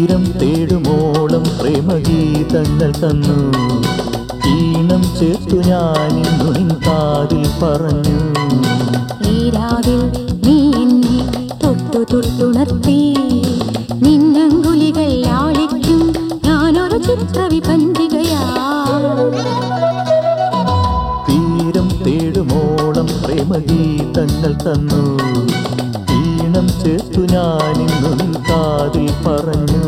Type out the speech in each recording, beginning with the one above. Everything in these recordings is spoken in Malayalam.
തീരം തേടുമോളം പ്രേമഗീതങ്ങൾ തന്നു. ഈണം ചേർത്തു ഞാൻ നിൻ കാതിൽ പറഞ്ഞു. ഈ രാവിൽ നീ എന്നെ തൊട്ടു തൊട്ടുണർത്തി. നിന്നങ്കുലികൾ ആളിക്കും ഞാനൊരു ചിത്രവിപഞ്ചികയാ തീരം തേടുമോളം പ്രേമഗീതങ്ങൾ തന്നു. ഈണം ചേർത്തു ഞാനിന്നും കാതിൽ പറഞ്ഞു.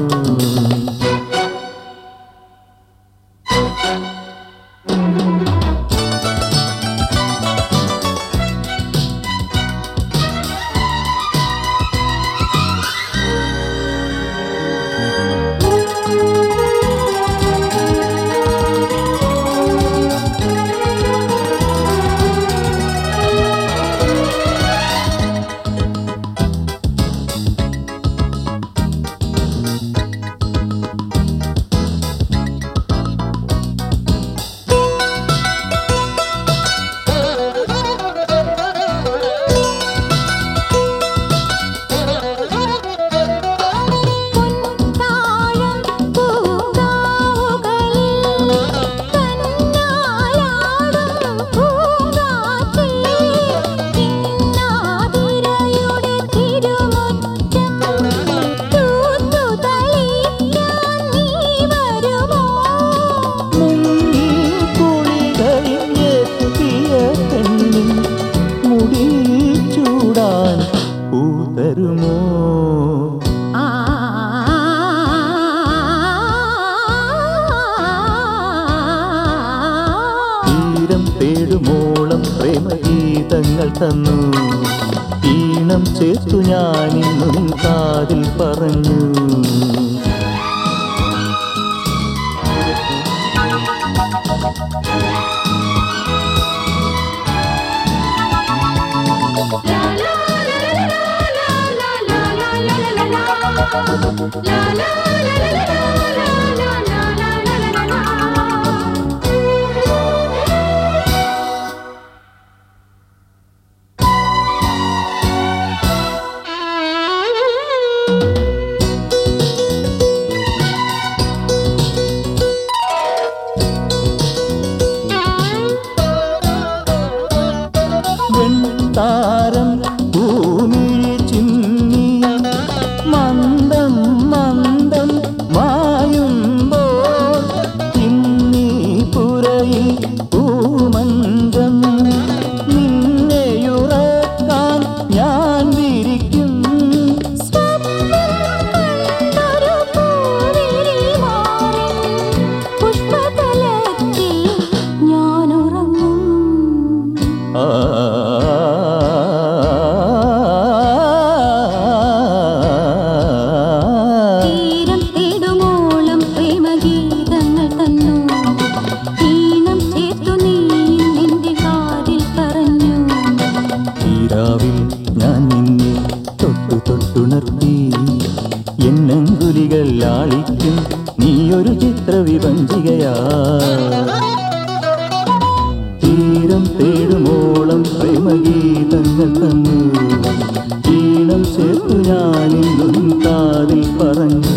പ്രേമഗീതങ്ങൾ തന്നു ഈണം ചേർത്തു ഞാനിന്നും കാതിൽ പറഞ്ഞു വെൺതാരം ഭൂമിയിൽ തൊട്ടു എണ്ണങ്കുലികൾ ലാളിക്കും നീയൊരു ചിത്രവിഭഞ്ചികയാ തീരം തേടുമോളം പ്രേമഗീതങ്ങൾ തന്നു. ഈണം ചേർത്തു ഞാനിന്നും കാതിൽ പറഞ്ഞു